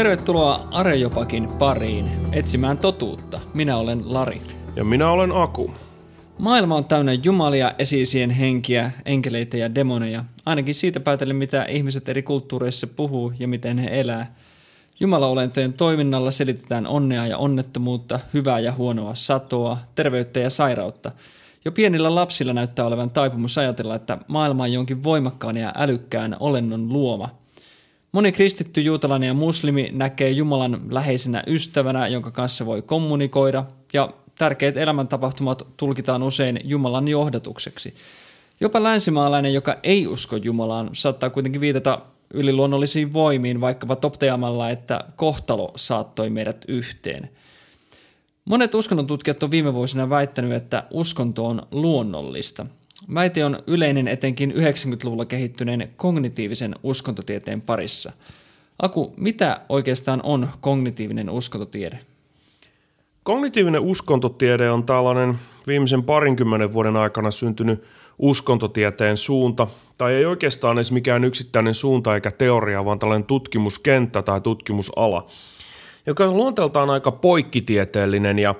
Tervetuloa Arejopakin pariin etsimään totuutta. Minä olen Lari. Ja minä olen Aku. Maailma on täynnä jumalia, esiisien henkiä, enkeleitä ja demoneja. Ainakin siitä päätellen, mitä ihmiset eri kulttuureissa puhuu ja miten he elää. Jumalaolentojen toiminnalla selitetään onnea ja onnettomuutta, hyvää ja huonoa satoa, terveyttä ja sairautta. Jo pienillä lapsilla näyttää olevan taipumus ajatella, että maailma on jonkin voimakkaan ja älykkään olennon luoma – Moni kristitty, juutalainen ja muslimi näkee Jumalan läheisenä ystävänä, jonka kanssa voi kommunikoida, ja tärkeät elämäntapahtumat tulkitaan usein Jumalan johdatukseksi. Jopa länsimaalainen, joka ei usko Jumalaan, saattaa kuitenkin viitata yliluonnollisiin voimiin, vaikkapa topteamalla, että kohtalo saattoi meidät yhteen. Monet uskonnontutkijat on viime vuosina väittänyt, että uskonto on luonnollista – Väite on yleinen etenkin 90-luvulla kehittyneen kognitiivisen uskontotieteen parissa. Aku, mitä oikeastaan on kognitiivinen uskontotiede? Kognitiivinen uskontotiede on tällainen viimeisen parinkymmenen vuoden aikana syntynyt uskontotieteen suunta, tai ei oikeastaan edes mikään yksittäinen suunta eikä teoria, vaan tällainen tutkimuskenttä tai tutkimusala, joka on luonteeltaan aika poikkitieteellinen. Ja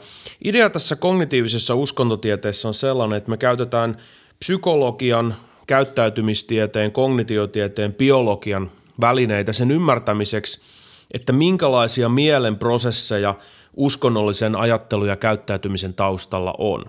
idea tässä kognitiivisessa uskontotieteessä on sellainen, että me käytetään – psykologian, käyttäytymistieteen, kognitiotieteen, biologian välineitä sen ymmärtämiseksi, että minkälaisia mielen prosesseja uskonnollisen ajattelun ja käyttäytymisen taustalla on.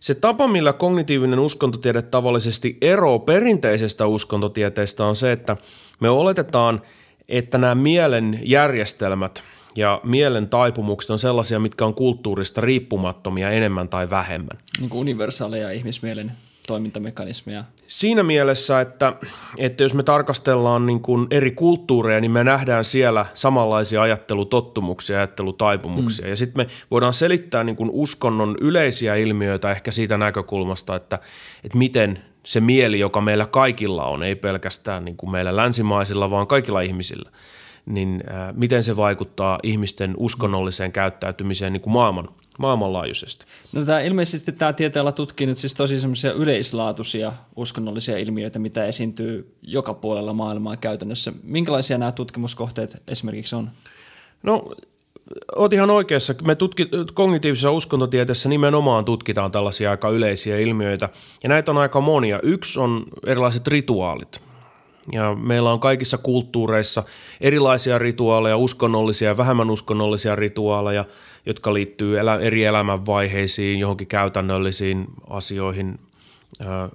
Se tapa, millä kognitiivinen uskontotiede tavallisesti eroaa perinteisestä uskontotieteestä on se, että me oletetaan, että nämä mielen järjestelmät ja mielen taipumukset on sellaisia, mitkä on kulttuurista riippumattomia enemmän tai vähemmän. Niin kuin universaaleja ihmismielen toimintamekanismeja? Siinä mielessä, että, että jos me tarkastellaan niin kuin eri kulttuureja, niin me nähdään siellä samanlaisia ajattelutottumuksia, ajattelutaipumuksia. Mm. Ja sitten me voidaan selittää niin kuin uskonnon yleisiä ilmiöitä ehkä siitä näkökulmasta, että, että miten se mieli, joka meillä kaikilla on, ei pelkästään niin kuin meillä länsimaisilla, vaan kaikilla ihmisillä, niin äh, miten se vaikuttaa ihmisten uskonnolliseen käyttäytymiseen niin kuin maailman – maailmanlaajuisesti. No tämä, ilmeisesti tämä tieteellä tutkii nyt siis tosi semmoisia yleislaatuisia uskonnollisia ilmiöitä, mitä esiintyy joka puolella maailmaa käytännössä. Minkälaisia nämä tutkimuskohteet esimerkiksi on? No Oot ihan oikeassa. Me tutki, kognitiivisessa uskontotieteessä nimenomaan tutkitaan tällaisia aika yleisiä ilmiöitä, ja näitä on aika monia. Yksi on erilaiset rituaalit. Ja meillä on kaikissa kulttuureissa erilaisia rituaaleja, uskonnollisia ja vähemmän uskonnollisia rituaaleja – jotka liittyy elä, eri elämänvaiheisiin, johonkin käytännöllisiin asioihin,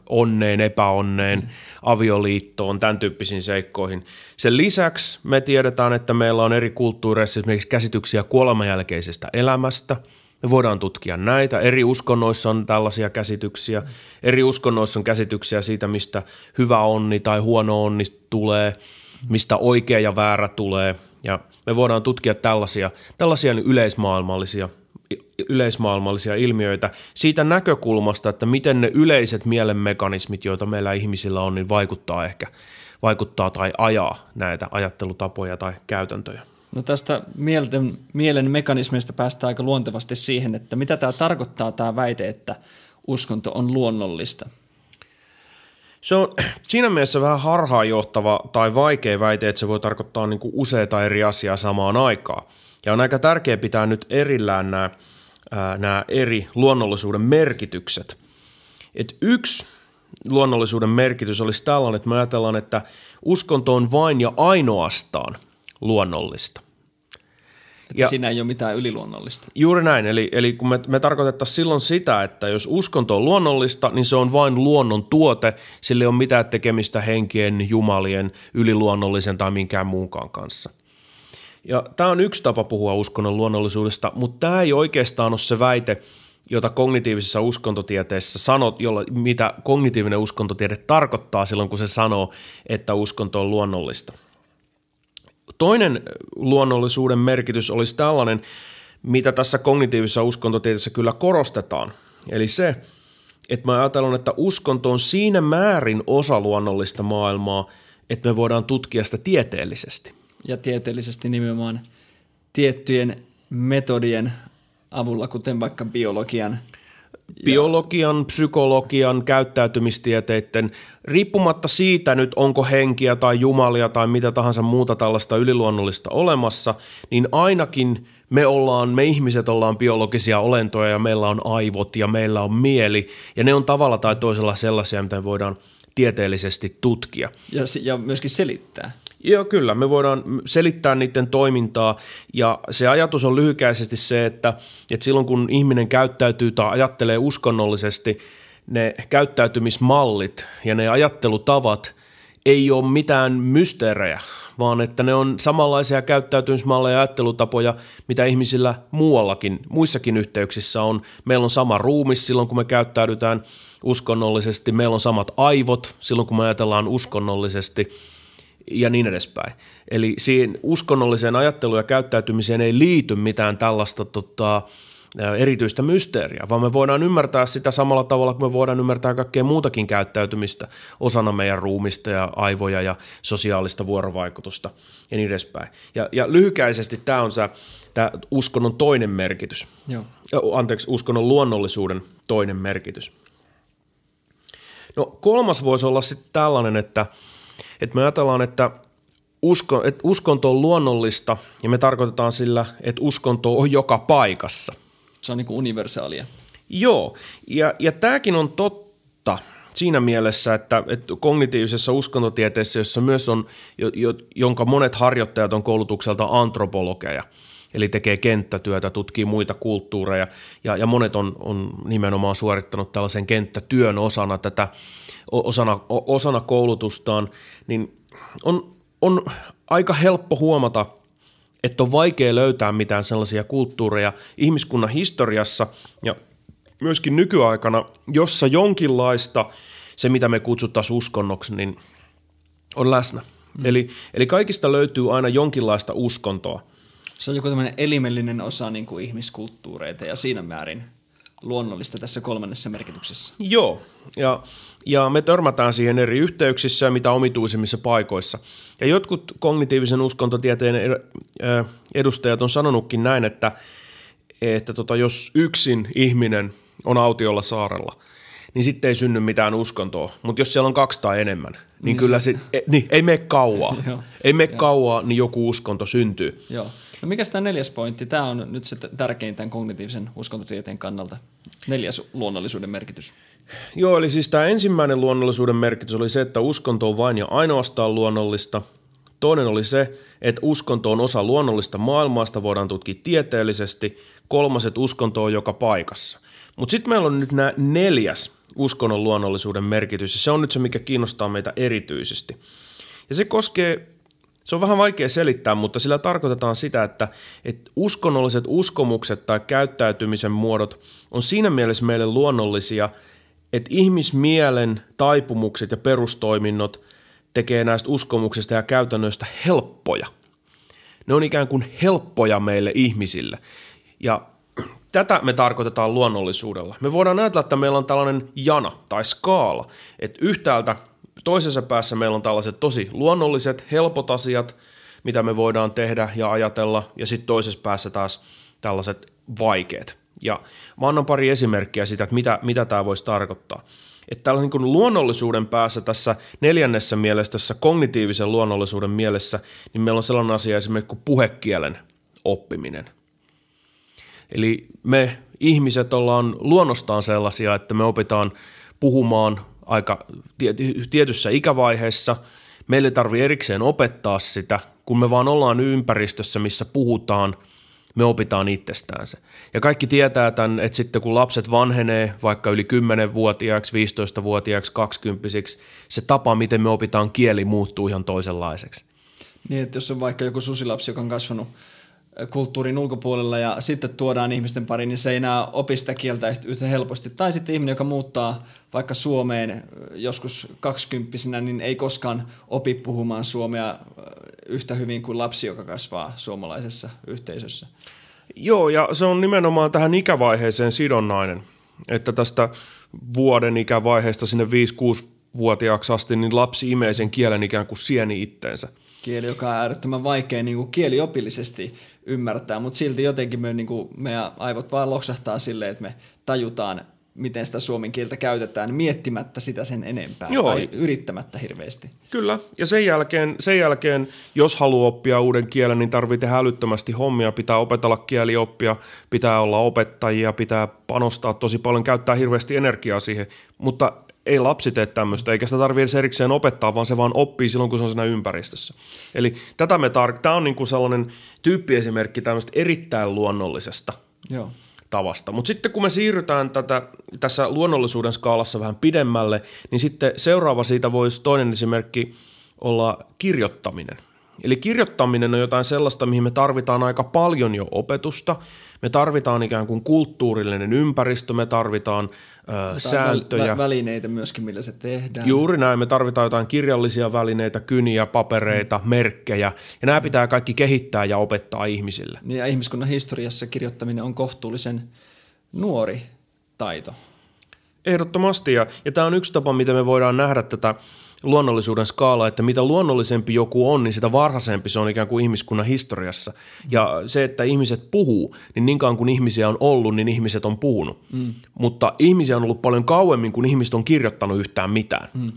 onneen, epäonneen, mm. avioliittoon, tämän tyyppisiin seikkoihin. Sen lisäksi me tiedetään, että meillä on eri kulttuureissa esimerkiksi käsityksiä kuolemanjälkeisestä elämästä. Me voidaan tutkia näitä. Eri uskonnoissa on tällaisia käsityksiä. Eri uskonnoissa on käsityksiä siitä, mistä hyvä onni tai huono onni tulee, mistä oikea ja väärä tulee. Ja me voidaan tutkia tällaisia, tällaisia yleismaailmallisia, yleismaailmallisia ilmiöitä siitä näkökulmasta, että miten ne yleiset mielenmekanismit, joita meillä ihmisillä on, niin vaikuttaa ehkä vaikuttaa tai ajaa näitä ajattelutapoja tai käytäntöjä. No tästä mielten, mielen mekanismeista päästään aika luontevasti siihen, että mitä tämä tarkoittaa tämä väite, että uskonto on luonnollista – se on siinä mielessä vähän harhaanjohtava tai vaikea väite, että se voi tarkoittaa niin kuin useita eri asiaa samaan aikaan. Ja on aika tärkeää pitää nyt erillään nämä, nämä eri luonnollisuuden merkitykset. Et yksi luonnollisuuden merkitys olisi tällainen, että me ajatellaan, että uskonto on vain ja ainoastaan luonnollista. Että ja, siinä ei ole mitään yliluonnollista. Juuri näin, eli, eli kun me, me tarkoitettaisiin silloin sitä, että jos uskonto on luonnollista, niin se on vain luonnon tuote, sillä ei ole mitään tekemistä henkien, jumalien, yliluonnollisen tai minkään muunkaan kanssa. Ja tämä on yksi tapa puhua uskonnon luonnollisuudesta, mutta tämä ei oikeastaan ole se väite, jota kognitiivisessa uskontotieteessä sanot, jolla, mitä kognitiivinen uskontotiede tarkoittaa silloin, kun se sanoo, että uskonto on luonnollista – Toinen luonnollisuuden merkitys olisi tällainen, mitä tässä kognitiivisessa uskontotieteessä kyllä korostetaan. Eli se, että mä ajattelen, että uskonto on siinä määrin osa luonnollista maailmaa, että me voidaan tutkia sitä tieteellisesti. Ja tieteellisesti nimenomaan tiettyjen metodien avulla, kuten vaikka biologian biologian, psykologian, käyttäytymistieteiden, riippumatta siitä nyt onko henkiä tai jumalia tai mitä tahansa muuta tällaista yliluonnollista olemassa, niin ainakin me ollaan, me ihmiset ollaan biologisia olentoja ja meillä on aivot ja meillä on mieli ja ne on tavalla tai toisella sellaisia, mitä me voidaan tieteellisesti tutkia. Ja, ja myöskin selittää. Joo, kyllä. Me voidaan selittää niiden toimintaa ja se ajatus on lyhykäisesti se, että, että silloin kun ihminen käyttäytyy tai ajattelee uskonnollisesti, ne käyttäytymismallit ja ne ajattelutavat ei ole mitään mysteerejä, vaan että ne on samanlaisia käyttäytymismalleja ja ajattelutapoja, mitä ihmisillä muuallakin, muissakin yhteyksissä on. Meillä on sama ruumis silloin, kun me käyttäydytään uskonnollisesti, meillä on samat aivot silloin, kun me ajatellaan uskonnollisesti – ja niin edespäin. Eli siihen uskonnolliseen ajatteluun ja käyttäytymiseen ei liity mitään tällaista tota, erityistä mysteeriä, vaan me voidaan ymmärtää sitä samalla tavalla kuin me voidaan ymmärtää kaikkea muutakin käyttäytymistä osana meidän ruumista ja aivoja ja sosiaalista vuorovaikutusta ja niin edespäin. Ja, ja lyhykäisesti tämä on se tämä uskonnon toinen merkitys. Joo. Anteeksi, uskonnon luonnollisuuden toinen merkitys. No kolmas voisi olla sitten tällainen, että – että me ajatellaan, että usko, että uskonto on luonnollista ja me tarkoitetaan sillä, että uskonto on joka paikassa. Se on niin kuin universaalia. Joo, ja, ja tämäkin on totta siinä mielessä, että, että kognitiivisessa uskontotieteessä, jossa myös on, jo, jo, jonka monet harjoittajat on koulutukselta antropologeja, eli tekee kenttätyötä, tutkii muita kulttuureja, ja, ja monet on, on nimenomaan suorittanut tällaisen kenttätyön osana tätä osana, osana koulutustaan, niin on, on aika helppo huomata, että on vaikea löytää mitään sellaisia kulttuureja ihmiskunnan historiassa ja myöskin nykyaikana, jossa jonkinlaista se, mitä me kutsuttaisiin uskonnoksi, niin on läsnä. Mm. Eli, eli kaikista löytyy aina jonkinlaista uskontoa. Se on joku tämmöinen elimellinen osa niin kuin ihmiskulttuureita ja siinä määrin luonnollista tässä kolmannessa merkityksessä. Joo, ja, ja me törmätään siihen eri yhteyksissä ja mitä omituisimmissa paikoissa. Ja jotkut kognitiivisen uskontotieteen edustajat on sanonutkin näin, että, että tota, jos yksin ihminen on autiolla saarella, niin sitten ei synny mitään uskontoa. Mutta jos siellä on kaksi tai enemmän, niin, niin kyllä se, e, niin, ei mene kauaa. ei mene kauaa, niin joku uskonto syntyy. Joo. No mikä tämä neljäs pointti? Tämä on nyt se tärkein tämän kognitiivisen uskontotieteen kannalta. Neljäs luonnollisuuden merkitys. Joo, eli siis tämä ensimmäinen luonnollisuuden merkitys oli se, että uskonto on vain ja ainoastaan luonnollista. Toinen oli se, että uskonto on osa luonnollista maailmaasta, voidaan tutkia tieteellisesti. Kolmas, että uskonto on joka paikassa. Mutta sitten meillä on nyt nämä neljäs uskonnon luonnollisuuden merkitys, ja se on nyt se, mikä kiinnostaa meitä erityisesti. Ja se koskee se on vähän vaikea selittää, mutta sillä tarkoitetaan sitä, että, että uskonnolliset uskomukset tai käyttäytymisen muodot on siinä mielessä meille luonnollisia, että ihmismielen taipumukset ja perustoiminnot tekee näistä uskomuksista ja käytännöistä helppoja. Ne on ikään kuin helppoja meille ihmisille. Ja tätä me tarkoitetaan luonnollisuudella. Me voidaan ajatella, että meillä on tällainen jana tai skaala, että yhtäältä – toisessa päässä meillä on tällaiset tosi luonnolliset, helpot asiat, mitä me voidaan tehdä ja ajatella, ja sitten toisessa päässä taas tällaiset vaikeat. Ja mä annan pari esimerkkiä siitä, että mitä, mitä tämä voisi tarkoittaa. Että tällaisen niin luonnollisuuden päässä tässä neljännessä mielessä, tässä kognitiivisen luonnollisuuden mielessä, niin meillä on sellainen asia esimerkiksi kuin puhekielen oppiminen. Eli me ihmiset ollaan luonnostaan sellaisia, että me opitaan puhumaan aika tietyssä ikävaiheessa. Meille ei tarvitse erikseen opettaa sitä, kun me vaan ollaan ympäristössä, missä puhutaan, me opitaan itsestään se. Ja kaikki tietää tämän, että sitten kun lapset vanhenee vaikka yli 10-vuotiaaksi, 15-vuotiaaksi, 20 se tapa, miten me opitaan kieli, muuttuu ihan toisenlaiseksi. Niin, että jos on vaikka joku susilapsi, joka on kasvanut – kulttuurin ulkopuolella ja sitten tuodaan ihmisten pariin, niin se ei enää opi sitä kieltä yhtä helposti. Tai sitten ihminen, joka muuttaa vaikka Suomeen joskus kaksikymppisenä, niin ei koskaan opi puhumaan suomea yhtä hyvin kuin lapsi, joka kasvaa suomalaisessa yhteisössä. Joo, ja se on nimenomaan tähän ikävaiheeseen sidonnainen, että tästä vuoden ikävaiheesta sinne 5-6-vuotiaaksi asti, niin lapsi imee sen kielen ikään kuin sieni itteensä – kieli, joka on äärettömän vaikea niin kuin kieliopillisesti ymmärtää, mutta silti jotenkin me, niin kuin, meidän aivot vaan loksahtaa silleen, että me tajutaan miten sitä suomen kieltä käytetään miettimättä sitä sen enempää Joo. tai yrittämättä hirveästi. Kyllä, ja sen jälkeen, sen jälkeen, jos haluaa oppia uuden kielen, niin tarvitsee tehdä älyttömästi hommia, pitää opetella kielioppia, pitää olla opettajia, pitää panostaa tosi paljon, käyttää hirveästi energiaa siihen, mutta ei lapsi tee tämmöistä, eikä sitä tarvitse edes erikseen opettaa, vaan se vaan oppii silloin, kun se on siinä ympäristössä. Eli tätä me tar- tämä on niinku sellainen tyyppiesimerkki tämmöistä erittäin luonnollisesta Joo. tavasta. Mutta sitten kun me siirrytään tätä, tässä luonnollisuuden skaalassa vähän pidemmälle, niin sitten seuraava siitä voisi toinen esimerkki olla kirjoittaminen. Eli kirjoittaminen on jotain sellaista, mihin me tarvitaan aika paljon jo opetusta. Me tarvitaan ikään kuin kulttuurillinen ympäristö, me tarvitaan ö, sääntöjä. Vä- välineitä myöskin, millä se tehdään. Juuri näin, me tarvitaan jotain kirjallisia välineitä, kyniä, papereita, mm. merkkejä, ja nämä pitää kaikki kehittää ja opettaa ihmisille. Niin ja ihmiskunnan historiassa kirjoittaminen on kohtuullisen nuori taito. Ehdottomasti, ja, ja tämä on yksi tapa, miten me voidaan nähdä tätä luonnollisuuden skaalaa, että mitä luonnollisempi joku on, niin sitä varhaisempi se on ikään kuin ihmiskunnan historiassa. Ja se, että ihmiset puhuu, niin niin kauan kuin ihmisiä on ollut, niin ihmiset on puhunut. Mm. Mutta ihmisiä on ollut paljon kauemmin, kun ihmiset on kirjoittanut yhtään mitään. Mm.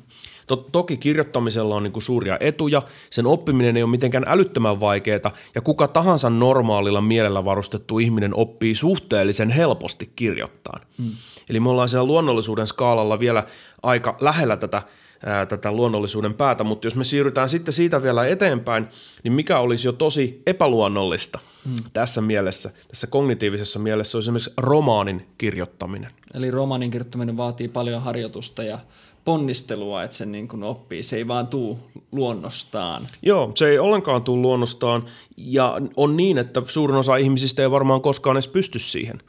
To- toki kirjoittamisella on niin kuin suuria etuja, sen oppiminen ei ole mitenkään älyttömän vaikeaa, ja kuka tahansa normaalilla mielellä varustettu ihminen oppii suhteellisen helposti kirjoittaa. Mm. Eli me ollaan siellä luonnollisuuden skaalalla vielä aika lähellä tätä, ää, tätä luonnollisuuden päätä, mutta jos me siirrytään sitten siitä vielä eteenpäin, niin mikä olisi jo tosi epäluonnollista mm. tässä mielessä, tässä kognitiivisessa mielessä, olisi esimerkiksi romaanin kirjoittaminen. Eli romaanin kirjoittaminen vaatii paljon harjoitusta ja ponnistelua, että sen niin kuin oppii. Se ei vaan tuu luonnostaan. Joo, se ei ollenkaan tule luonnostaan ja on niin, että suurin osa ihmisistä ei varmaan koskaan edes pysty siihen.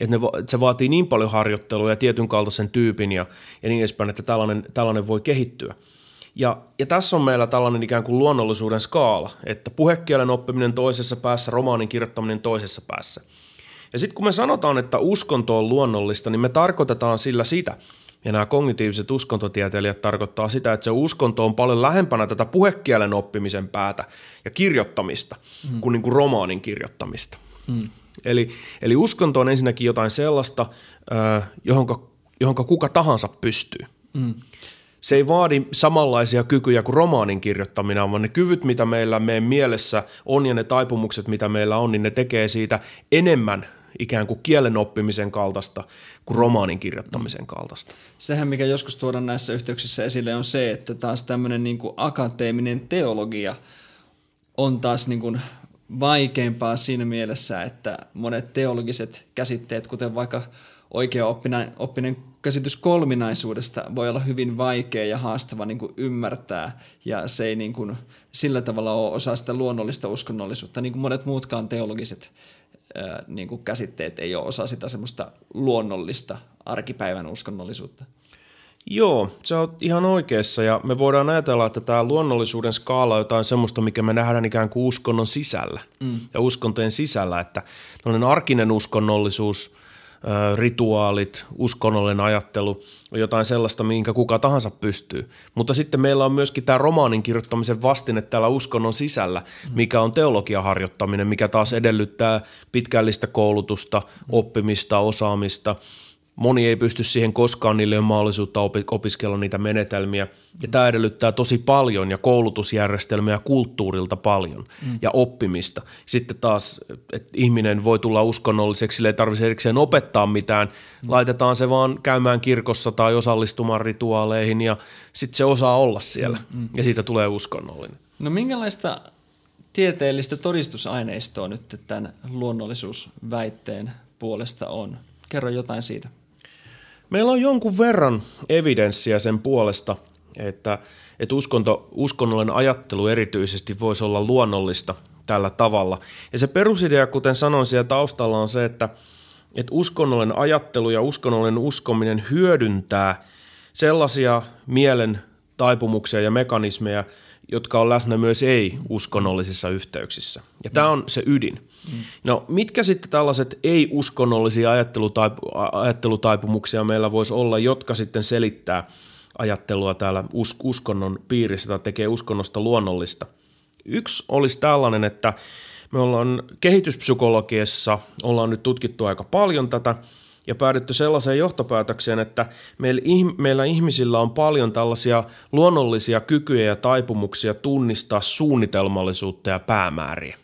Että, ne, että se vaatii niin paljon harjoittelua ja tietyn kaltaisen tyypin ja, ja niin edespäin, että tällainen, tällainen voi kehittyä. Ja, ja tässä on meillä tällainen ikään kuin luonnollisuuden skaala, että puhekielen oppiminen toisessa päässä, romaanin kirjoittaminen toisessa päässä. Ja sitten kun me sanotaan, että uskonto on luonnollista, niin me tarkoitetaan sillä sitä, ja nämä kognitiiviset uskontotieteilijät tarkoittaa sitä, että se uskonto on paljon lähempänä tätä puhekielen oppimisen päätä ja kirjoittamista mm. kuin, niin kuin romaanin kirjoittamista. Mm. Eli, eli uskonto on ensinnäkin jotain sellaista, johonka, johonka kuka tahansa pystyy. Mm. Se ei vaadi samanlaisia kykyjä kuin romaanin kirjoittaminen, vaan ne kyvyt, mitä meillä meidän mielessä on ja ne taipumukset, mitä meillä on, niin ne tekee siitä enemmän ikään kuin kielen oppimisen kaltaista kuin romaanin kirjoittamisen kaltaista. Sehän, mikä joskus tuodaan näissä yhteyksissä esille, on se, että taas tämmöinen niin kuin akateeminen teologia on taas niin kuin vaikeampaa siinä mielessä, että monet teologiset käsitteet, kuten vaikka oikea oppinen, oppinen käsitys kolminaisuudesta voi olla hyvin vaikea ja haastava niin kuin ymmärtää, ja se ei niin kuin sillä tavalla ole osa sitä luonnollista uskonnollisuutta, niin kuin monet muutkaan teologiset niin kuin käsitteet ei ole osa sitä semmoista luonnollista arkipäivän uskonnollisuutta. Joo, se on ihan oikeassa ja me voidaan ajatella, että tämä luonnollisuuden skaala on jotain semmoista, mikä me nähdään ikään kuin uskonnon sisällä mm. ja uskontojen sisällä, että tällainen arkinen uskonnollisuus, rituaalit, uskonnollinen ajattelu on jotain sellaista, minkä kuka tahansa pystyy. Mutta sitten meillä on myöskin tämä romaanin kirjoittamisen vastine täällä uskonnon sisällä, mikä on teologian harjoittaminen, mikä taas edellyttää pitkällistä koulutusta, oppimista, osaamista – Moni ei pysty siihen koskaan, niille on mahdollisuutta opiskella niitä menetelmiä. Ja tämä edellyttää tosi paljon ja koulutusjärjestelmiä kulttuurilta paljon mm. ja oppimista. Sitten taas, että ihminen voi tulla uskonnolliseksi, sille ei tarvitse erikseen opettaa mitään. Mm. Laitetaan se vaan käymään kirkossa tai osallistumaan rituaaleihin ja sitten se osaa olla siellä mm. Mm. ja siitä tulee uskonnollinen. No minkälaista tieteellistä todistusaineistoa nyt tämän luonnollisuusväitteen puolesta on? Kerro jotain siitä. Meillä on jonkun verran evidenssiä sen puolesta, että, että uskonto, uskonnollinen ajattelu erityisesti voisi olla luonnollista tällä tavalla. Ja se perusidea, kuten sanoin siellä taustalla, on se, että, että uskonnollinen ajattelu ja uskonnollinen uskominen hyödyntää sellaisia mielen taipumuksia ja mekanismeja, jotka on läsnä myös ei-uskonnollisissa yhteyksissä. Ja tämä on se ydin. No mitkä sitten tällaiset ei-uskonnollisia ajattelutaipumuksia meillä voisi olla, jotka sitten selittää ajattelua täällä uskonnon piirissä tai tekee uskonnosta luonnollista? Yksi olisi tällainen, että me ollaan kehityspsykologiassa, ollaan nyt tutkittu aika paljon tätä, ja päädytty sellaiseen johtopäätökseen, että meillä, ihmisillä on paljon tällaisia luonnollisia kykyjä ja taipumuksia tunnistaa suunnitelmallisuutta ja päämääriä.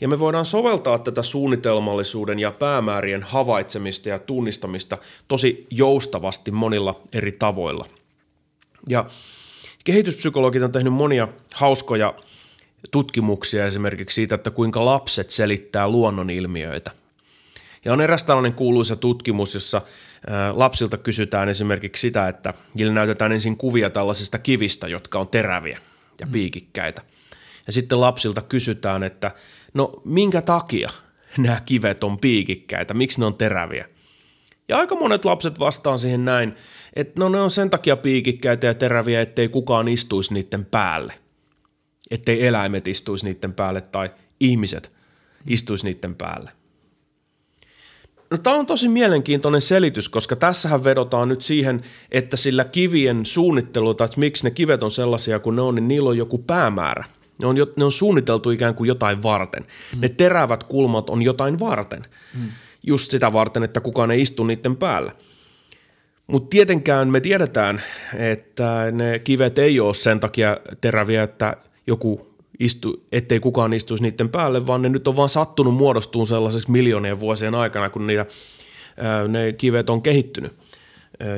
Ja me voidaan soveltaa tätä suunnitelmallisuuden ja päämäärien havaitsemista ja tunnistamista tosi joustavasti monilla eri tavoilla. Ja kehityspsykologit on tehnyt monia hauskoja tutkimuksia esimerkiksi siitä, että kuinka lapset selittää luonnonilmiöitä. Ja on eräs tällainen kuuluisa tutkimus, jossa lapsilta kysytään esimerkiksi sitä, että niille näytetään ensin kuvia tällaisista kivistä, jotka on teräviä ja mm. piikikkäitä. Ja sitten lapsilta kysytään, että no minkä takia nämä kivet on piikikkäitä, miksi ne on teräviä. Ja aika monet lapset vastaan siihen näin, että no ne on sen takia piikikkäitä ja teräviä, ettei kukaan istuisi niiden päälle. Ettei eläimet istuisi niiden päälle tai ihmiset istuisi niiden päälle. No tämä on tosi mielenkiintoinen selitys, koska tässähän vedotaan nyt siihen, että sillä kivien suunnittelu, tai että miksi ne kivet on sellaisia kuin ne on, niin niillä on joku päämäärä. Ne on, ne on suunniteltu ikään kuin jotain varten. Mm. Ne terävät kulmat on jotain varten. Mm. Just sitä varten, että kukaan ei istu niiden päällä. Mutta tietenkään me tiedetään, että ne kivet ei ole sen takia teräviä, että joku istu, ettei kukaan istuisi niiden päälle, vaan ne nyt on vaan sattunut muodostuun sellaiseksi miljoonien vuosien aikana, kun niitä, ne kivet on kehittynyt.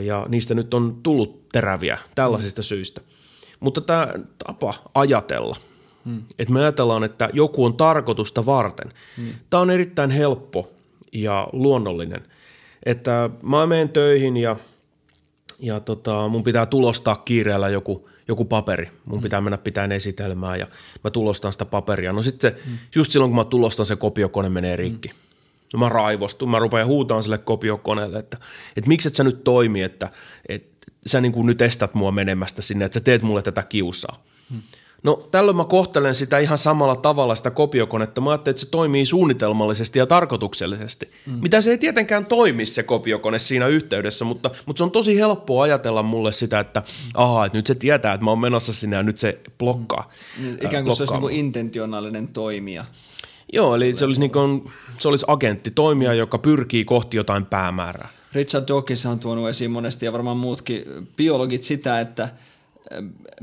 Ja niistä nyt on tullut teräviä tällaisista mm. syistä. Mutta tämä tapa ajatella, mm. että me ajatellaan, että joku on tarkoitusta varten, mm. tämä on erittäin helppo ja luonnollinen. Että mä menen töihin ja, ja tota, mun pitää tulostaa kiireellä joku – joku paperi. Mun mm. pitää mennä pitämään esitelmää ja mä tulostan sitä paperia. No sitten mm. just silloin kun mä tulostan, se kopiokone menee rikki. Mm. No mä raivostun, mä rupean huutamaan sille kopiokoneelle, että, että miksi et sä nyt toimi, että, että sä niin kuin nyt estät mua menemästä sinne, että sä teet mulle tätä kiusaa. No tällöin mä kohtelen sitä ihan samalla tavalla sitä kopiokonetta. Mä ajattelin, että se toimii suunnitelmallisesti ja tarkoituksellisesti. Mm. Mitä se ei tietenkään toimi se kopiokone siinä yhteydessä, mutta, mutta se on tosi helppoa ajatella mulle sitä, että aha, että nyt se tietää, että mä oon menossa sinne ja nyt se blokkaa. Mm. Niin, ikään kuin se olisi niin intentionaalinen toimija. Joo, eli se olisi, niin kuin, se olisi agentti, toimija, joka pyrkii kohti jotain päämäärää. Richard Dawkins on tuonut esiin monesti ja varmaan muutkin biologit sitä, että –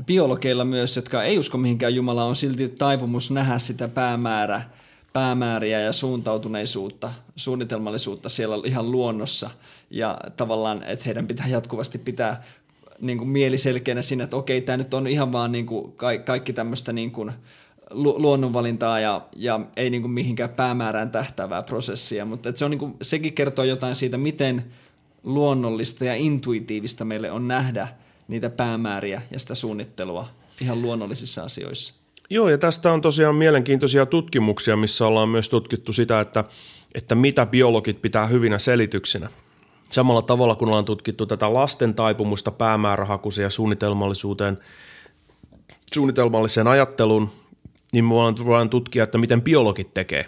biologeilla myös, jotka ei usko mihinkään Jumalaan, on silti taipumus nähdä sitä päämäärä, päämääriä ja suuntautuneisuutta, suunnitelmallisuutta siellä ihan luonnossa. Ja tavallaan, että heidän pitää jatkuvasti pitää niin kuin mieli selkeänä siinä, että okei, tämä nyt on ihan vaan niin kuin kaikki tämmöistä niin kuin luonnonvalintaa ja, ja ei niin kuin mihinkään päämäärään tähtäävää prosessia, mutta se on niin kuin, sekin kertoo jotain siitä, miten luonnollista ja intuitiivista meille on nähdä – niitä päämääriä ja sitä suunnittelua ihan luonnollisissa asioissa. Joo, ja tästä on tosiaan mielenkiintoisia tutkimuksia, missä ollaan myös tutkittu sitä, että, että mitä biologit pitää hyvinä selityksinä. Samalla tavalla, kun ollaan tutkittu tätä lasten taipumusta päämäärähakuiseen ja suunnitelmallisuuteen, suunnitelmalliseen ajatteluun, niin me voidaan tutkia, että miten biologit tekee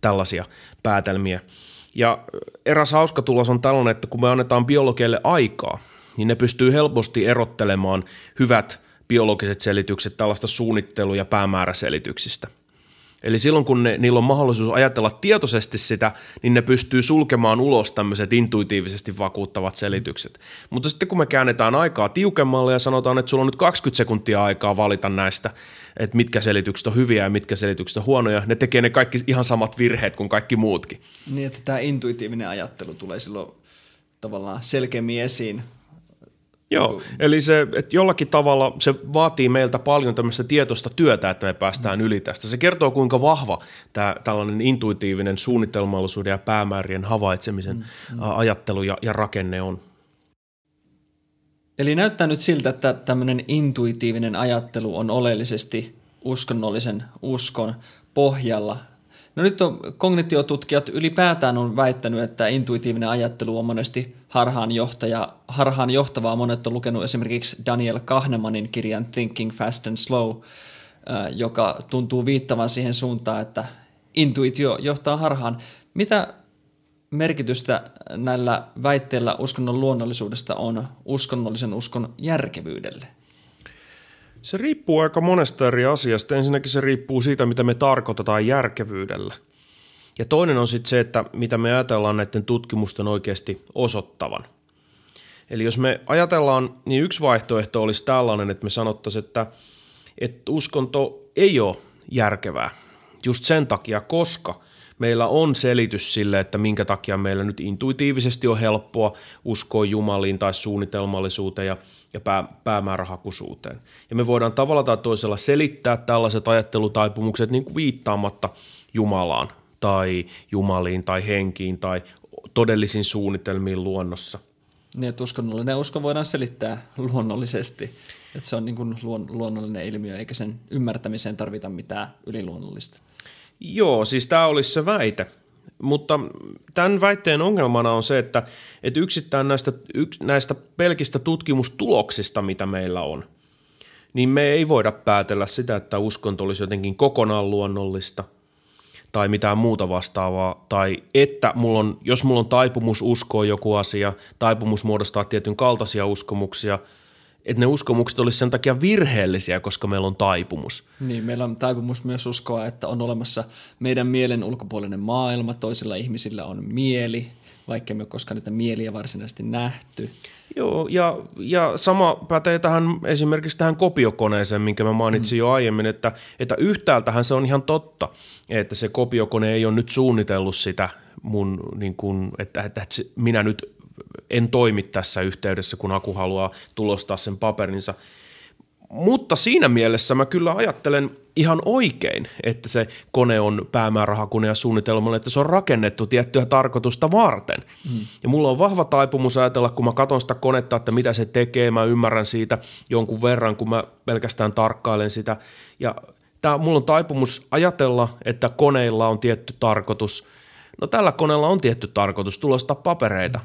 tällaisia päätelmiä. Ja eräs hauska tulos on tällainen, että kun me annetaan biologeille aikaa – niin ne pystyy helposti erottelemaan hyvät biologiset selitykset tällaista suunnittelu- ja päämääräselityksistä. Eli silloin kun ne, niillä on mahdollisuus ajatella tietoisesti sitä, niin ne pystyy sulkemaan ulos tämmöiset intuitiivisesti vakuuttavat selitykset. Mutta sitten kun me käännetään aikaa tiukemmalle ja sanotaan, että sulla on nyt 20 sekuntia aikaa valita näistä, että mitkä selitykset on hyviä ja mitkä selitykset on huonoja, ne tekee ne kaikki ihan samat virheet kuin kaikki muutkin. Niin, että tämä intuitiivinen ajattelu tulee silloin tavallaan selkeämmin esiin Joo, eli se, että jollakin tavalla se vaatii meiltä paljon tämmöistä tietoista työtä, että me päästään mm. yli tästä. Se kertoo, kuinka vahva tämä tällainen intuitiivinen suunnitelmallisuuden ja päämäärien havaitsemisen mm. mm. ajattelu ja, ja rakenne on. Eli näyttää nyt siltä, että tämmöinen intuitiivinen ajattelu on oleellisesti uskonnollisen uskon pohjalla No nyt on kognitiotutkijat ylipäätään on väittänyt, että intuitiivinen ajattelu on monesti harhaanjohtaja, harhaanjohtavaa. Monet on lukenut esimerkiksi Daniel Kahnemanin kirjan Thinking Fast and Slow, joka tuntuu viittavan siihen suuntaan, että intuitio johtaa harhaan. Mitä merkitystä näillä väitteillä uskonnon luonnollisuudesta on uskonnollisen uskon järkevyydelle? Se riippuu aika monesta eri asiasta. Ensinnäkin se riippuu siitä, mitä me tarkoitetaan järkevyydellä. Ja toinen on sitten se, että mitä me ajatellaan näiden tutkimusten oikeasti osoittavan. Eli jos me ajatellaan, niin yksi vaihtoehto olisi tällainen, että me sanottaisiin, että, että uskonto ei ole järkevää just sen takia, koska meillä on selitys sille, että minkä takia meillä nyt intuitiivisesti on helppoa uskoa Jumaliin tai suunnitelmallisuuteen ja, ja pää, päämäärähakuisuuteen. Ja me voidaan tavalla tai toisella selittää tällaiset ajattelutaipumukset niin kuin viittaamatta Jumalaan tai Jumaliin tai henkiin tai todellisiin suunnitelmiin luonnossa. Niin, että uskonnollinen usko voidaan selittää luonnollisesti, että se on niin kuin luon, luonnollinen ilmiö, eikä sen ymmärtämiseen tarvita mitään yliluonnollista. Joo, siis tämä olisi se väite. Mutta tämän väitteen ongelmana on se, että, että yksittäin näistä, yks, näistä pelkistä tutkimustuloksista, mitä meillä on, niin me ei voida päätellä sitä, että uskonto olisi jotenkin kokonaan luonnollista – tai mitään muuta vastaavaa, tai että mulla on, jos mulla on taipumus uskoa joku asia, taipumus muodostaa tietyn kaltaisia uskomuksia, että ne uskomukset olisi sen takia virheellisiä, koska meillä on taipumus. Niin, meillä on taipumus myös uskoa, että on olemassa meidän mielen ulkopuolinen maailma, toisilla ihmisillä on mieli, vaikka me koskaan niitä mieliä varsinaisesti nähty. Joo, ja, ja sama pätee tähän esimerkiksi tähän kopiokoneeseen, minkä mä mainitsin mm. jo aiemmin, että, että yhtäältähän se on ihan totta, että se kopiokone ei ole nyt suunnitellut sitä mun, niin kuin, että, että, että minä nyt en toimi tässä yhteydessä, kun Aku haluaa tulostaa sen paperinsa – mutta siinä mielessä mä kyllä ajattelen ihan oikein, että se kone on päämäärahakune ja suunnitelmalle, että se on rakennettu tiettyä tarkoitusta varten. Mm. Ja mulla on vahva taipumus ajatella, kun mä katson sitä konetta, että mitä se tekee, mä ymmärrän siitä jonkun verran, kun mä pelkästään tarkkailen sitä. Ja tää, mulla on taipumus ajatella, että koneilla on tietty tarkoitus. No tällä koneella on tietty tarkoitus tulostaa papereita.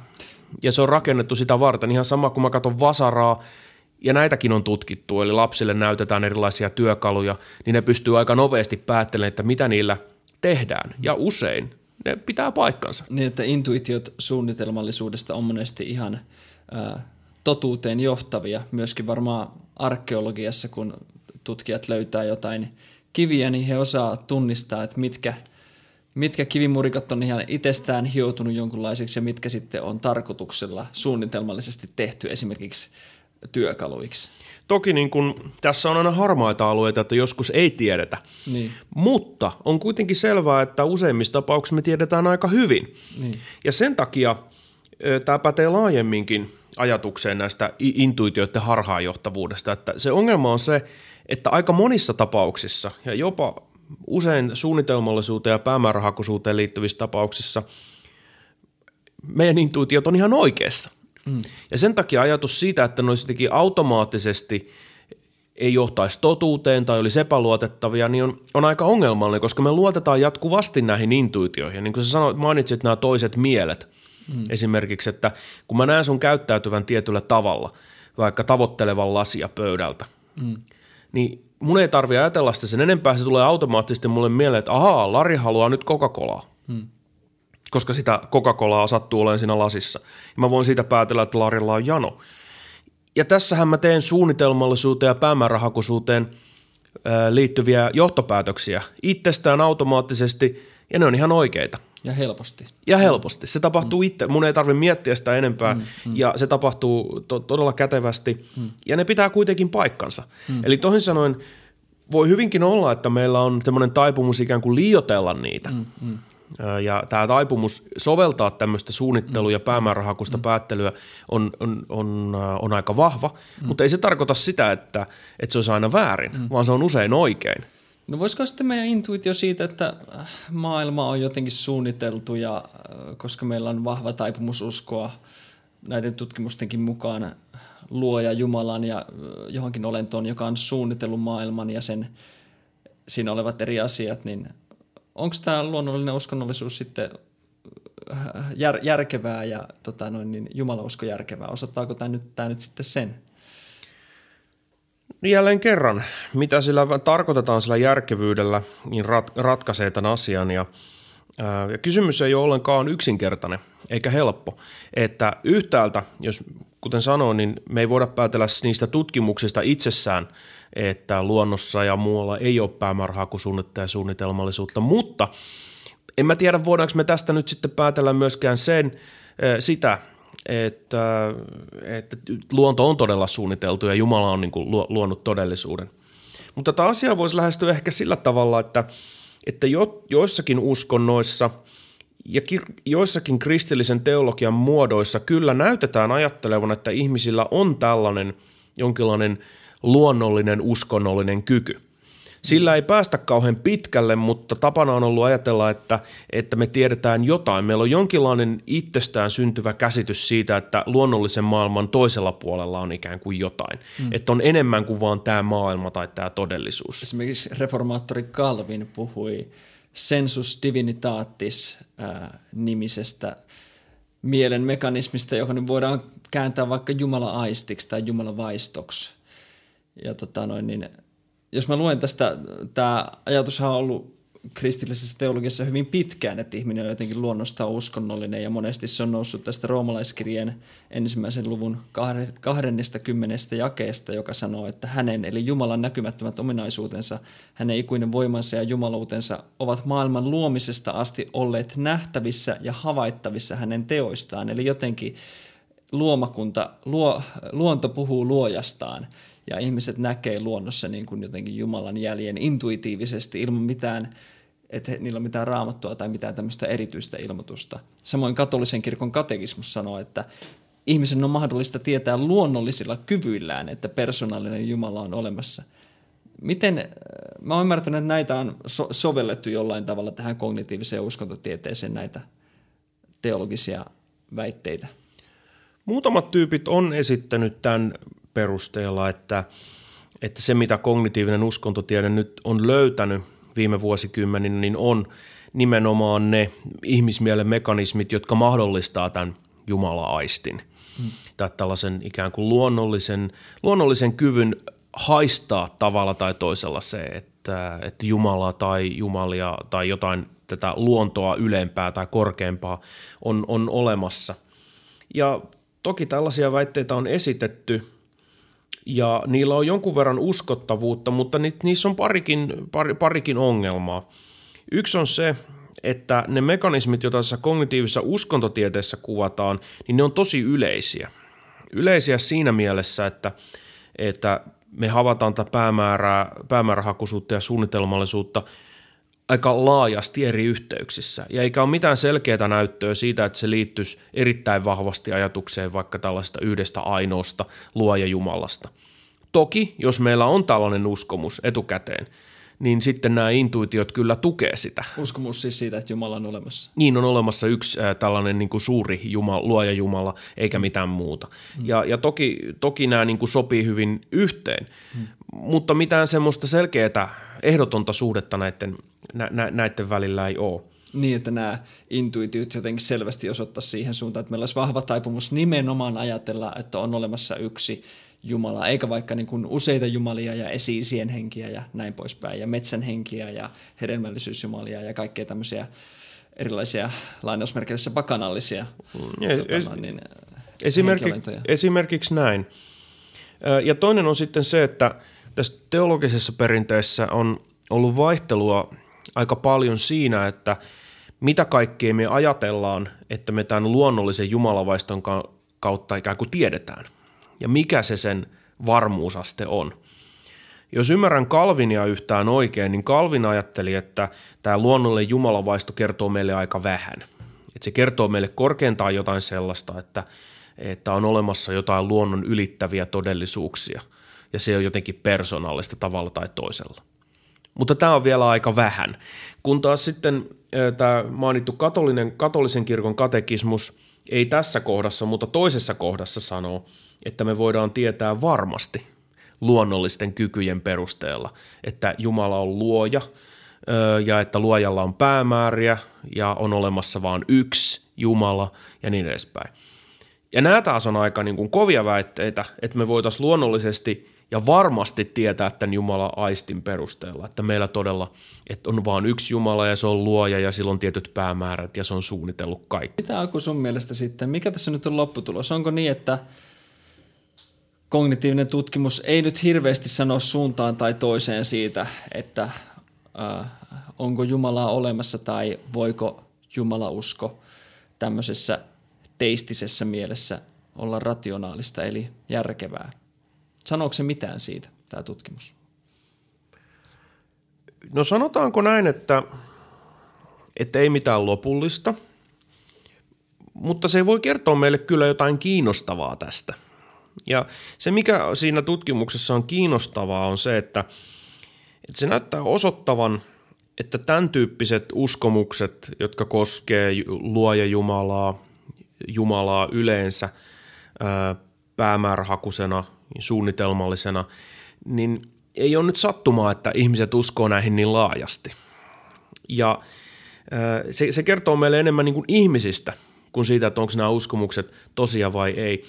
Ja se on rakennettu sitä varten. Ihan sama, kun mä katson Vasaraa, ja näitäkin on tutkittu, eli lapsille näytetään erilaisia työkaluja, niin ne pystyy aika nopeasti päättelemään, että mitä niillä tehdään. Ja usein ne pitää paikkansa. Niin, että intuitiot suunnitelmallisuudesta on monesti ihan ää, totuuteen johtavia. Myöskin varmaan arkeologiassa, kun tutkijat löytää jotain kiviä, niin he osaa tunnistaa, että mitkä, mitkä kivimurikat on ihan itsestään hioutunut jonkunlaisiksi ja mitkä sitten on tarkoituksella suunnitelmallisesti tehty esimerkiksi työkaluiksi. Toki niin kun, tässä on aina harmaita alueita, että joskus ei tiedetä, niin. mutta on kuitenkin selvää, että useimmissa tapauksissa me tiedetään aika hyvin. Niin. Ja sen takia tämä pätee laajemminkin ajatukseen näistä intuitioiden harhaanjohtavuudesta, että se ongelma on se, että aika monissa tapauksissa ja jopa usein suunnitelmallisuuteen ja päämäärähakuisuuteen liittyvissä tapauksissa meidän intuitiot on ihan oikeassa. Mm. Ja sen takia ajatus siitä, että ne olisi automaattisesti ei johtaisi totuuteen tai olisi epäluotettavia, niin on, on aika ongelmallinen, koska me luotetaan jatkuvasti näihin intuitioihin. Niin kuin sä sanoit, mainitsit nämä toiset mielet. Mm. Esimerkiksi, että kun mä näen sun käyttäytyvän tietyllä tavalla, vaikka tavoittelevan lasia pöydältä, mm. niin mun ei tarvitse ajatella sitä sen enempää, se tulee automaattisesti mulle mieleen, että ahaa, Lari haluaa nyt Coca-Colaa. Mm koska sitä Coca-Colaa sattuu olemaan siinä lasissa. Ja mä voin siitä päätellä, että Larilla on jano. Ja tässähän mä teen suunnitelmallisuuteen ja päämäärähakuisuuteen liittyviä johtopäätöksiä itsestään automaattisesti, ja ne on ihan oikeita. Ja helposti. Ja helposti. Se tapahtuu mm. itse. Mun ei tarvitse miettiä sitä enempää, mm, mm. ja se tapahtuu to- todella kätevästi, mm. ja ne pitää kuitenkin paikkansa. Mm. Eli toisin sanoen, voi hyvinkin olla, että meillä on semmoinen taipumus ikään kuin liiotella niitä. Mm, mm. Ja tämä taipumus soveltaa tämmöistä suunnittelu- ja päämäärähakusta mm. päättelyä on, on, on, on aika vahva, mm. mutta ei se tarkoita sitä, että, että se olisi aina väärin, mm. vaan se on usein oikein. No voisiko sitten meidän intuitio siitä, että maailma on jotenkin suunniteltu ja koska meillä on vahva taipumus uskoa näiden tutkimustenkin mukaan luoja Jumalan ja johonkin olentoon, joka on suunnitellut maailman ja sen siinä olevat eri asiat, niin onko tämä luonnollinen uskonnollisuus sitten äh, jär, järkevää ja tota noin, niin jumalausko järkevää? Osoittaako tämä nyt, tämä nyt sitten sen? Jälleen kerran, mitä sillä tarkoitetaan sillä järkevyydellä, niin rat, ratkaisee tämän asian. Ja, ää, ja kysymys ei ole ollenkaan yksinkertainen eikä helppo. Että yhtäältä, jos kuten sanoin, niin me ei voida päätellä niistä tutkimuksista itsessään – että luonnossa ja muualla ei ole päämäärähakusuunnetta ja suunnitelmallisuutta, mutta en mä tiedä, voidaanko me tästä nyt sitten päätellä myöskään sen, sitä, että, että luonto on todella suunniteltu ja Jumala on niin kuin luonut todellisuuden. Mutta tätä asiaa voisi lähestyä ehkä sillä tavalla, että, että jo, joissakin uskonnoissa ja joissakin kristillisen teologian muodoissa kyllä näytetään ajattelevan, että ihmisillä on tällainen jonkinlainen luonnollinen uskonnollinen kyky – sillä ei päästä kauhean pitkälle, mutta tapana on ollut ajatella, että, että me tiedetään jotain. Meillä on jonkinlainen itsestään syntyvä käsitys siitä, että luonnollisen maailman toisella puolella on ikään kuin jotain. Mm. Että on enemmän kuin vaan tämä maailma tai tämä todellisuus. Esimerkiksi reformaattori Calvin puhui sensus divinitatis äh, nimisestä mielen mekanismista, joka nyt voidaan kääntää vaikka Jumala-aistiksi tai Jumala-vaistoksi. Ja tota noin, niin jos mä luen tästä, tämä ajatushan on ollut kristillisessä teologiassa hyvin pitkään, että ihminen on jotenkin luonnostaan uskonnollinen ja monesti se on noussut tästä roomalaiskirjeen ensimmäisen luvun 20 jakeesta, joka sanoo, että hänen eli Jumalan näkymättömät ominaisuutensa, hänen ikuinen voimansa ja jumaluutensa ovat maailman luomisesta asti olleet nähtävissä ja havaittavissa hänen teoistaan. Eli jotenkin luomakunta, luo, luonto puhuu luojastaan ja ihmiset näkee luonnossa niin kuin jotenkin Jumalan jäljen intuitiivisesti ilman mitään, että niillä on mitään raamattua tai mitään tämmöistä erityistä ilmoitusta. Samoin katolisen kirkon katekismus sanoo, että ihmisen on mahdollista tietää luonnollisilla kyvyillään, että persoonallinen Jumala on olemassa. Miten, äh, mä oon ymmärtänyt, että näitä on so- sovellettu jollain tavalla tähän kognitiiviseen uskontotieteeseen näitä teologisia väitteitä. Muutamat tyypit on esittänyt tämän perusteella, että, että se mitä kognitiivinen uskontotiede nyt on löytänyt viime vuosikymmenin, niin on nimenomaan ne ihmismielen mekanismit, jotka mahdollistaa tämän Jumala-aistin. Hmm. Tai tällaisen ikään kuin luonnollisen, luonnollisen kyvyn haistaa tavalla tai toisella se, että, että Jumala tai Jumalia tai jotain tätä luontoa ylempää tai korkeampaa on, on olemassa. Ja toki tällaisia väitteitä on esitetty – ja niillä on jonkun verran uskottavuutta, mutta ni, niissä on parikin, pari, parikin ongelmaa. Yksi on se, että ne mekanismit, joita tässä kognitiivisessa uskontotieteessä kuvataan, niin ne on tosi yleisiä. Yleisiä siinä mielessä, että, että me havataan tätä päämäärää, päämäärähakuisuutta ja suunnitelmallisuutta aika laajasti eri yhteyksissä. Ja eikä ole mitään selkeää näyttöä siitä, että se liittyisi erittäin vahvasti ajatukseen vaikka tällaista yhdestä ainoasta luoja Jumalasta. Toki, jos meillä on tällainen uskomus etukäteen, niin sitten nämä intuitiot kyllä tukee sitä. Uskomus siis siitä, että Jumala on olemassa. Niin, on olemassa yksi äh, tällainen niin kuin suuri Jumala, luoja Jumala, eikä mitään muuta. Hmm. Ja, ja toki, toki nämä niin kuin sopii hyvin yhteen, hmm. mutta mitään semmoista selkeää ehdotonta suhdetta näiden, nä, nä, näiden välillä ei ole. Niin, että nämä intuitiot jotenkin selvästi osoittaa siihen suuntaan, että meillä olisi vahva taipumus nimenomaan ajatella, että on olemassa yksi Jumala, eikä vaikka niin kuin useita jumalia ja esiisien henkiä ja näin poispäin, ja metsän henkiä ja hedelmällisyysjumalia ja kaikkea tämmöisiä erilaisia lainausmerkeissä pakanallisia mm, tota, es, niin, esimerkki, esimerkiksi näin. Ja toinen on sitten se, että tässä teologisessa perinteessä on ollut vaihtelua aika paljon siinä, että mitä kaikkea me ajatellaan, että me tämän luonnollisen jumalavaiston kautta ikään kuin tiedetään – ja mikä se sen varmuusaste on. Jos ymmärrän Kalvinia yhtään oikein, niin Kalvin ajatteli, että tämä luonnollinen jumalavaisto kertoo meille aika vähän. Että se kertoo meille korkeintaan jotain sellaista, että, että on olemassa jotain luonnon ylittäviä todellisuuksia ja se on jotenkin persoonallista tavalla tai toisella. Mutta tämä on vielä aika vähän. Kun taas sitten tämä mainittu katolinen, katolisen kirkon katekismus ei tässä kohdassa, mutta toisessa kohdassa sanoo, että me voidaan tietää varmasti luonnollisten kykyjen perusteella, että Jumala on luoja ja että luojalla on päämääriä ja on olemassa vain yksi Jumala ja niin edespäin. Ja nämä taas on aika niin kuin kovia väitteitä, että me voitaisiin luonnollisesti ja varmasti tietää tämän Jumala aistin perusteella, että meillä todella että on vain yksi Jumala ja se on luoja ja sillä on tietyt päämäärät ja se on suunnitellut kaikki. Mitä Aku sun mielestä sitten, mikä tässä nyt on lopputulos? Onko niin, että kognitiivinen tutkimus ei nyt hirveästi sano suuntaan tai toiseen siitä, että äh, onko Jumalaa olemassa tai voiko Jumalausko tämmöisessä teistisessä mielessä olla rationaalista eli järkevää. Sanooko se mitään siitä, tämä tutkimus? No sanotaanko näin, että, että ei mitään lopullista, mutta se voi kertoa meille kyllä jotain kiinnostavaa tästä. Ja se, mikä siinä tutkimuksessa on kiinnostavaa, on se, että, että se näyttää osoittavan, että tämän tyyppiset uskomukset, jotka koskee luoja Jumalaa, Jumalaa yleensä päämäärähakusena, suunnitelmallisena, niin ei ole nyt sattumaa, että ihmiset uskoo näihin niin laajasti. Ja se, se kertoo meille enemmän niin kuin ihmisistä kuin siitä, että onko nämä uskomukset tosia vai ei.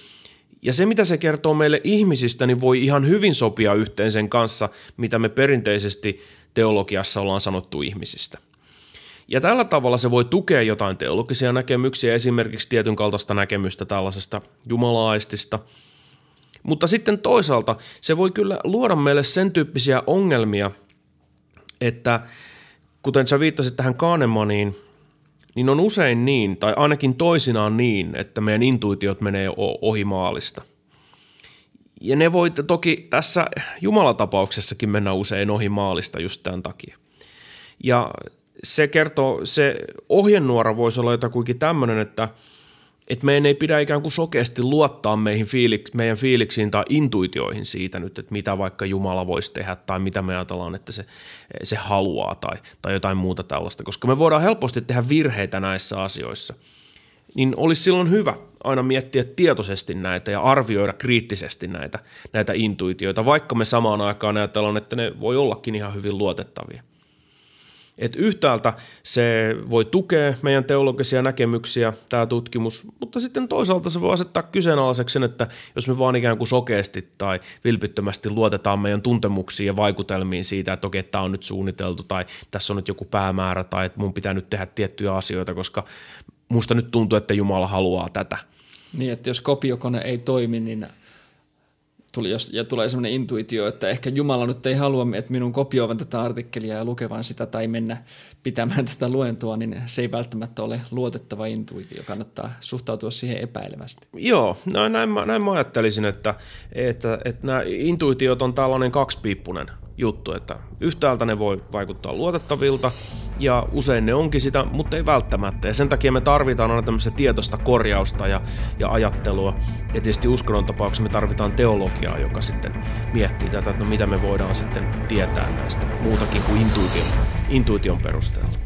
Ja se, mitä se kertoo meille ihmisistä, niin voi ihan hyvin sopia yhteen sen kanssa, mitä me perinteisesti teologiassa ollaan sanottu ihmisistä. Ja tällä tavalla se voi tukea jotain teologisia näkemyksiä, esimerkiksi tietyn kaltaista näkemystä tällaisesta jumalaistista. Mutta sitten toisaalta se voi kyllä luoda meille sen tyyppisiä ongelmia, että kuten sä viittasit tähän Kahnemaniin, niin on usein niin, tai ainakin toisinaan niin, että meidän intuitiot menee ohi maalista. Ja ne voi toki tässä Jumalatapauksessakin mennä usein ohi maalista just tämän takia. Ja se kertoo, se ohjenuora voisi olla jotakuinkin tämmöinen, että, että meidän ei pidä ikään kuin sokeasti luottaa meihin fiiliks, meidän fiiliksiin tai intuitioihin siitä nyt, että mitä vaikka Jumala voisi tehdä tai mitä me ajatellaan, että se, se haluaa tai, tai jotain muuta tällaista, koska me voidaan helposti tehdä virheitä näissä asioissa. Niin olisi silloin hyvä aina miettiä tietoisesti näitä ja arvioida kriittisesti näitä, näitä intuitioita, vaikka me samaan aikaan ajatellaan, että ne voi ollakin ihan hyvin luotettavia. Et yhtäältä se voi tukea meidän teologisia näkemyksiä, tämä tutkimus, mutta sitten toisaalta se voi asettaa kyseenalaiseksi sen, että jos me vaan ikään kuin sokeasti tai vilpittömästi luotetaan meidän tuntemuksiin ja vaikutelmiin siitä, että okei, tämä on nyt suunniteltu tai tässä on nyt joku päämäärä tai että mun pitää nyt tehdä tiettyjä asioita, koska musta nyt tuntuu, että Jumala haluaa tätä. Niin, että jos kopiokone ei toimi, niin tuli, jos, ja tulee sellainen intuitio, että ehkä Jumala nyt ei halua, että minun kopioivan tätä artikkelia ja lukevan sitä tai mennä pitämään tätä luentoa, niin se ei välttämättä ole luotettava intuitio. Kannattaa suhtautua siihen epäilevästi. Joo, no näin, mä, näin mä ajattelisin, että, että, että nämä intuitiot on tällainen kaksipiippunen juttu, että yhtäältä ne voi vaikuttaa luotettavilta ja usein ne onkin sitä, mutta ei välttämättä. Ja sen takia me tarvitaan aina tämmöistä tietoista korjausta ja, ja ajattelua. Ja tietysti uskonnon tapauksessa me tarvitaan teologiaa, joka sitten miettii tätä, että no mitä me voidaan sitten tietää näistä muutakin kuin intuition, intuition perusteella.